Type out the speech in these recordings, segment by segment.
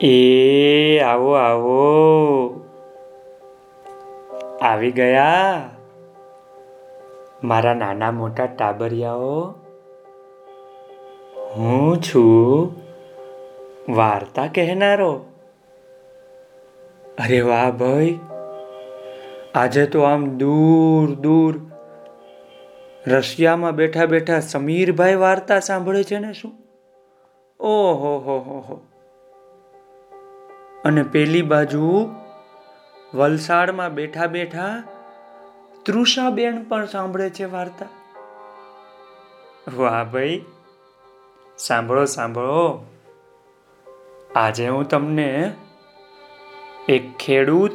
એ આવો આવો. આવી ગયા? મારા નાના મોટા ટાબરિયાઓ? હું છું વાર્તા કહેનારો. અરે વાહ ભાઈ, આજે તો આમ દૂર દૂર રશિયામાં બેઠા બેઠા સમીરભાઈ વાર્તા સાંભળે છે ને શું? ઓહો, હો હો હો. અને પેલી બાજુ વલસાડમાં બેઠા બેઠા તૃષાબેન પણ સાંભળે છે વાર્તા. વાહ ભાઈ, સાંભળો સાંભળો. આજે હું તમને એક ખેડૂત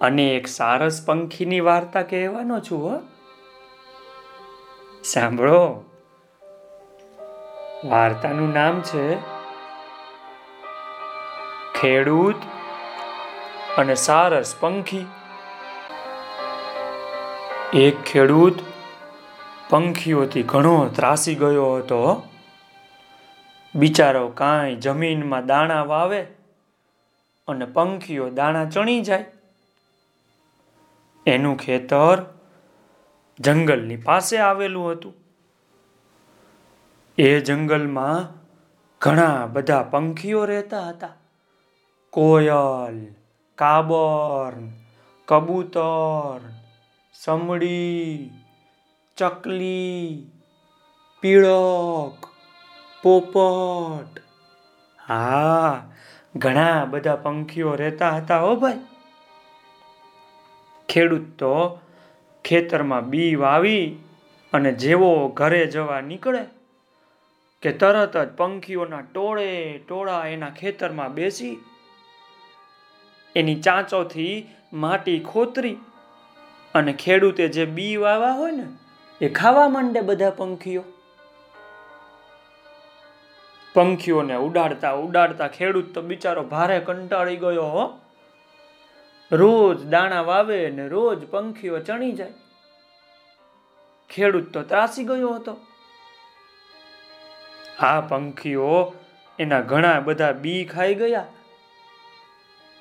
અને એક સારસ પંખીની વાર્તા કહેવાનો છું હો. સાંભળો. વાર્તાનું નામ છે ખેડૂત અને સારસ પંખી. એક ખેડૂત પંખીઓથી ઘણો ત્રાસી ગયો હતો. બિચારો કાંઈ જમીનમાં દાણા વાવે અને પંખીઓ દાણા ચણી જાય. એનું ખેતર જંગલની પાસે આવેલું હતું. એ જંગલમાં ઘણા બધા પંખીઓ રહેતા હતા. કોયલ, કાબર, કબૂતર, સમડી, ચકલી, પીળક, પોપટ. હા, ઘણા બધા પંખીઓ રહેતા હતા હો ભાઈ. ખેડૂત તો ખેતરમાં બી વાવી અને જેવો ઘરે જવા નીકળે કે તરત જ પંખીઓના ટોળે ટોળા એના ખેતરમાં બેસી એની ચાંચોથી માટી ખોતરી અને ખેડૂતે જે બી વાવા હોય ને, એ ખાવા માંડે બધા પંખીઓ. પંખીઓને ઉડાડતા ઉડાડતા ખેડૂત તો બિચારો ભારે કંટાળી ગયો હો. રોજ દાણા વાવે ને રોજ પંખીઓ ચણી જાય. ખેડૂત તો ત્રાસી ગયો હતો. આ પંખીઓ એના ઘણા બધા બી ખાઈ ગયા.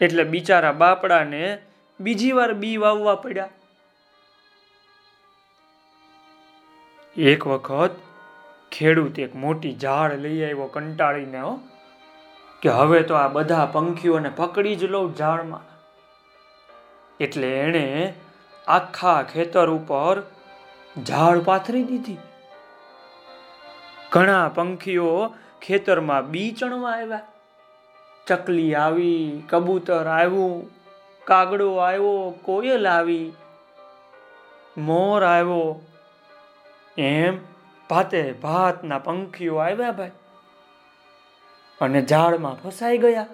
એટલે બિચારા બાપડાને બીજી વાર બી વાવવા પડ્યા. એક વખત ખેડૂત એક મોટી ઝાડ લઈ આવ્યો કંટાળીને, હો, કે હવે તો આ બધા પંખીઓને પકડી જ લઉં ઝાડમાં. એટલે એણે આખા ખેતર ઉપર ઝાડ પાથરી દીધી. ઘણા પંખીઓ ખેતરમાં બી ચણવા આવ્યા. ચકલી આવી, કબૂતર આવ્યું, કાગડો આવ્યો, કોયલ આવી, મોર આવ્યો. એમ ભાતે ભાતના પંખીઓ આવ્યા ભાઈ. અને ઝાડમાં ફસાઈ ગયા.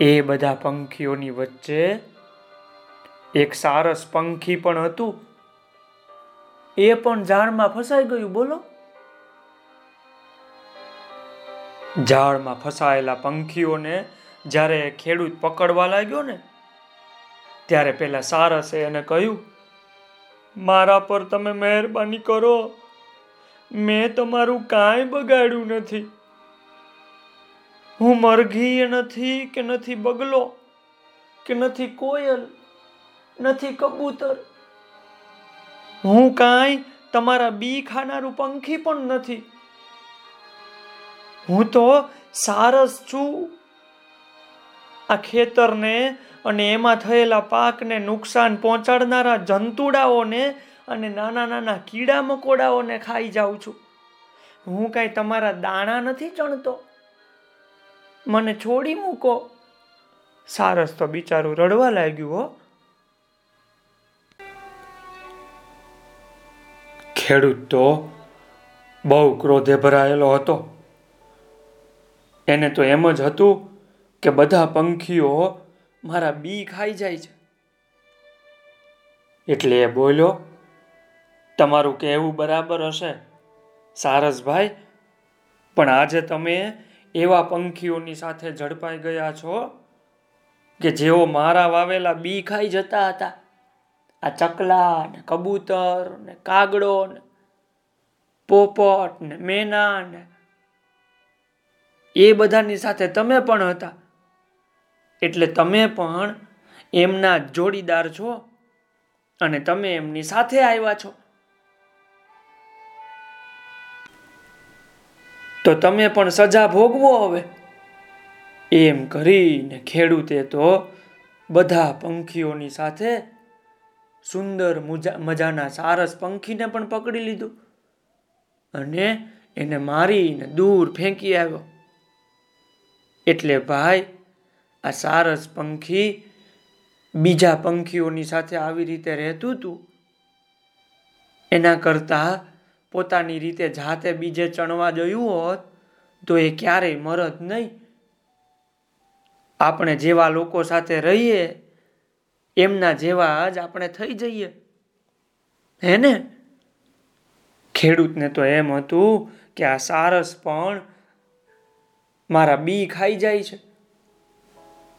એ બધા પંખીઓની વચ્ચે એક સારસ પંખી પણ હતું. એ પણ ઝાડમાં ફસાઈ ગયું, બોલો. ઝાડમાં ફસાયેલા પંખીઓને જ્યારે ખેડૂત પકડવા લાગ્યો ને, ત્યારે પેલા સારસે એને કહ્યું, મારા પર તમે મહેરબાની કરો. મેં તમારું કાંઈ બગાડ્યું નથી. હું મરઘી નથી કે નથી બગલો, કે નથી કોયલ, નથી કબૂતર. હું કાંઈ તમારા બી ખાનારું પંખી પણ નથી. હું તો સારસ છું. આ ખેતરને અને એમાં થયેલા પાકને નુકસાન પહોંચાડનારા જંતુડાઓને અને નાના નાના કીડા મકોડાઓને ખાઈ જાઉં છું. હું કાંઈ તમારા દાણા નથી ચણતો? મને છોડી મૂકો. સારસ તો બિચારું રડવા લાગ્યું હો. ખેડૂત તો બહુ ક્રોધે ભરાયેલો હતો. એને તો એમ જ હતું કે બધા પંખીઓ મારા બી ખાઈ જાય છે. એટલે એ બોલ્યો, તમારું કહેવું બરાબર હશે, સારસભાઈ, પણ આજે તમે એવા પંખીઓની સાથે ઝડપાઈ ગયા છો કે જેઓ મારા વાવેલા બી ખાઈ જતા હતા. આ ચકલા ને કબૂતર ને કાગડો ને પોપટ ને મેના ને એ બધાની સાથે તમે પણ હતા. એટલે તમે પણ એમના જોડીદાર છો અને તમે એમની સાથે આવ્યા છો. તો તમે પણ સજા ભોગવો હવે. એમ કરીને ખેડૂતે તો બધા પંખીઓની સાથે સુંદર મજાના સારસ પંખીને પણ પકડી લીધું અને એને મારીને દૂર ફેંકી આવ્યો. એટલે ભાઈ, આ સારસ પંખી બીજા પંખીઓની સાથે આવી રીતે રહેતું હતું એના કરતાં પોતાની રીતે જાતે બીજે ચણવા જયું હોત, તો એ ક્યારેય મરત નહીં. આપણે જેવા લોકો સાથે રહીએ, એમના જેવા જ આપણે થઈ જઈએ. હે ને? ખેડૂતને તો એમ હતું કે આ સારસ પણ મારા બી ખાઈ જાય છે.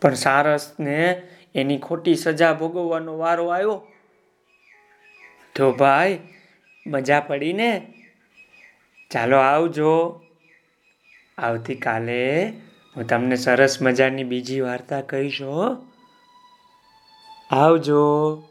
પણ સારસને એની ખોટી સજા ભોગવવાનો વારો આવ્યો. તો ભાઈ, મજા પડી ને? ચાલો આવજો. આવતીકાલે હું તમને સરસ મજાની બીજી વાર્તા કહીશ આવજો.